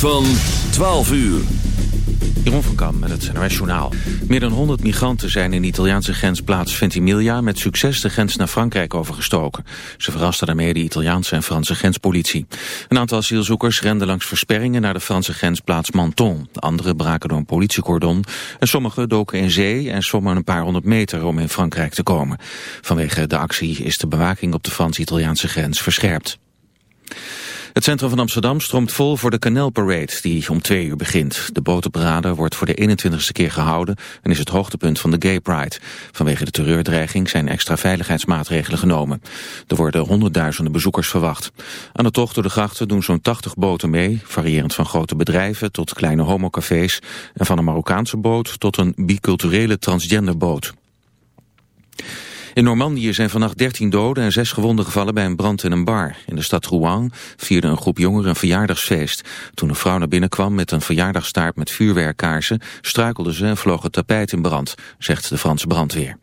van 12 uur. Jeroen van Kam met het NOS Journaal. Meer dan 100 migranten zijn in de Italiaanse grensplaats Ventimiglia... met succes de grens naar Frankrijk overgestoken. Ze verrasten daarmee de Italiaanse en Franse grenspolitie. Een aantal asielzoekers renden langs versperringen... naar de Franse grensplaats Menton. De anderen braken door een politiecordon... en sommigen doken in zee en sommigen een paar honderd meter... om in Frankrijk te komen. Vanwege de actie is de bewaking op de Frans-Italiaanse grens verscherpt. Het centrum van Amsterdam stroomt vol voor de Canalparade die om twee uur begint. De botenparade wordt voor de 21ste keer gehouden en is het hoogtepunt van de Gay Pride. Vanwege de terreurdreiging zijn extra veiligheidsmaatregelen genomen. Er worden honderdduizenden bezoekers verwacht. Aan de tocht door de grachten doen zo'n 80 boten mee, variërend van grote bedrijven tot kleine homocafés en van een Marokkaanse boot tot een biculturele transgenderboot. In Normandië zijn vannacht 13 doden en 6 gewonden gevallen bij een brand in een bar. In de stad Rouen vierde een groep jongeren een verjaardagsfeest. Toen een vrouw naar binnen kwam met een verjaardagstaart met vuurwerkkaarsen... struikelde ze en vloog het tapijt in brand, zegt de Franse brandweer.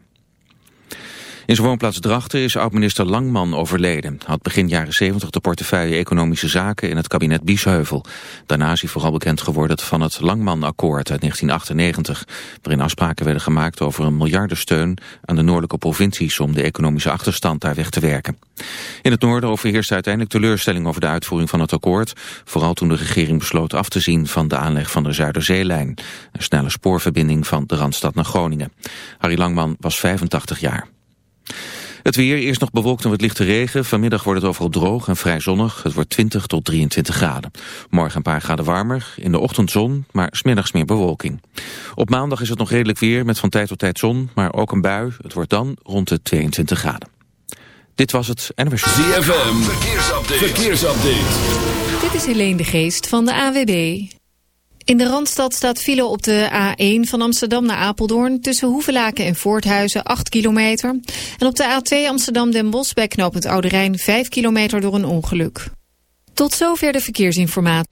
In zijn woonplaats Drachten is oud-minister Langman overleden. Had begin jaren 70 de portefeuille Economische Zaken in het kabinet Biesheuvel. Daarna is hij vooral bekend geworden van het Langman-akkoord uit 1998... waarin afspraken werden gemaakt over een miljardensteun aan de noordelijke provincies... om de economische achterstand daar weg te werken. In het noorden overheerste uiteindelijk teleurstelling over de uitvoering van het akkoord... vooral toen de regering besloot af te zien van de aanleg van de Zuiderzeelijn... een snelle spoorverbinding van de Randstad naar Groningen. Harry Langman was 85 jaar. Het weer, eerst nog bewolkt en wat lichte regen. Vanmiddag wordt het overal droog en vrij zonnig. Het wordt 20 tot 23 graden. Morgen een paar graden warmer. In de ochtend zon, maar smiddags meer bewolking. Op maandag is het nog redelijk weer met van tijd tot tijd zon, maar ook een bui. Het wordt dan rond de 22 graden. Dit was het NWS. ZFM, verkeersupdate. verkeersupdate. Dit is Helene de Geest van de AWB. In de Randstad staat file op de A1 van Amsterdam naar Apeldoorn... tussen Hoevelaken en Voorthuizen 8 kilometer. En op de A2 Amsterdam-Den Bosch bij knooppunt Oude Rijn 5 kilometer door een ongeluk. Tot zover de verkeersinformatie.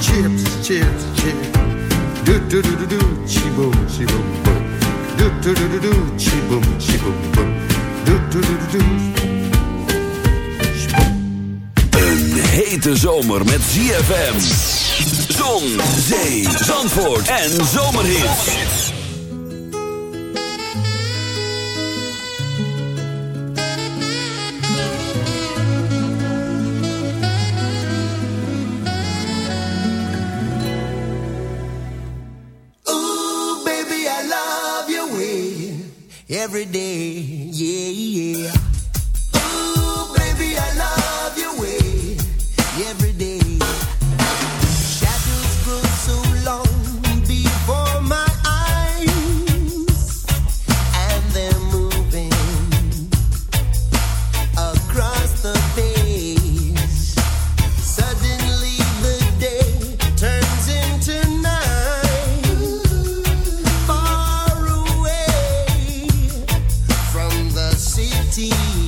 Chips, chips, chips. Do do do do do, chi boom, chi boom boom. Do do do do do, chi boom, chi boom boom. Do do do do do. Een hete zomer met ZFM. Zon, zee, zandvoort en zomerhits. reality.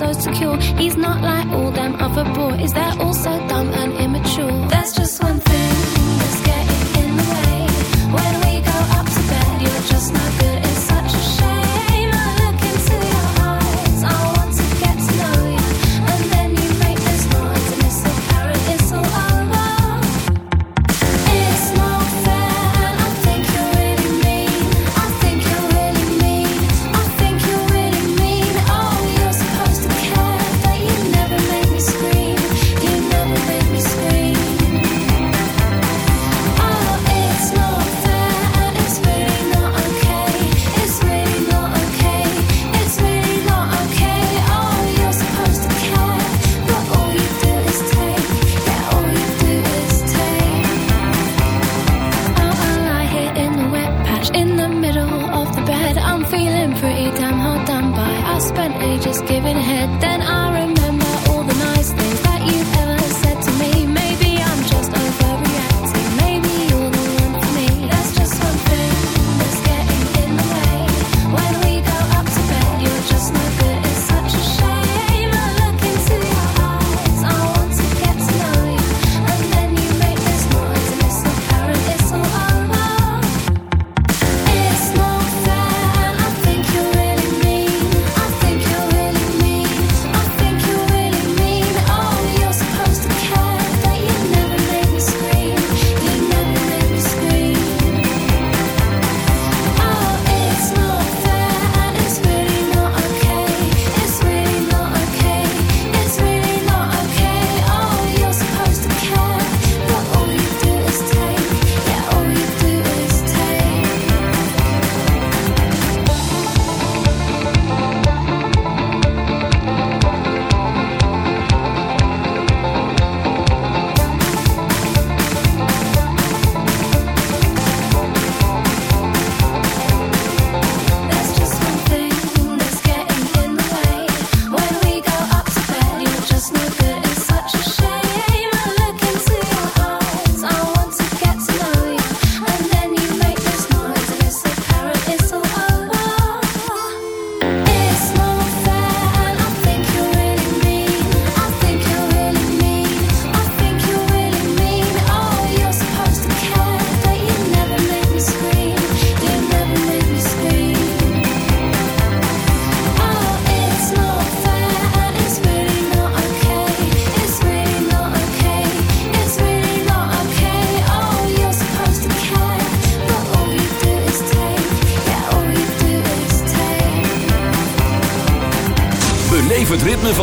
so secure. He's not like all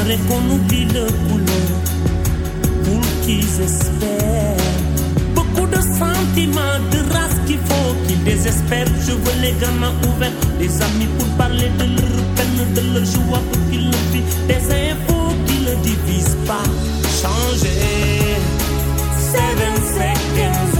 J'aimerais qu'on oublie le couleur pour qu'ils espèrent. Beaucoup de sentiments, de race qu'il faut qu'ils désespèrent. Je veux les gamins ouverts, des amis pour parler de leur peine, de leur joie pour qu'ils le vivent. Des infos qui ne divisent pas. Changer. Seven seconds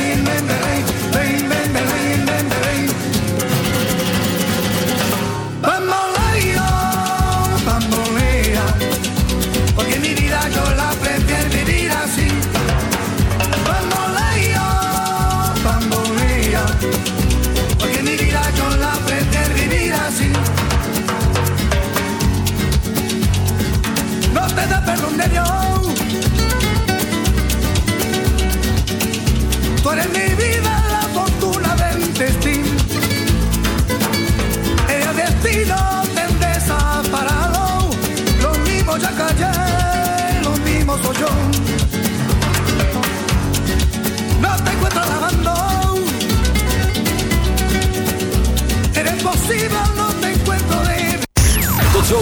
Tú eres mi vida, la fortuna del destino. El destino te desaparado. Lo mismo ya callé, lo mismo soy yo.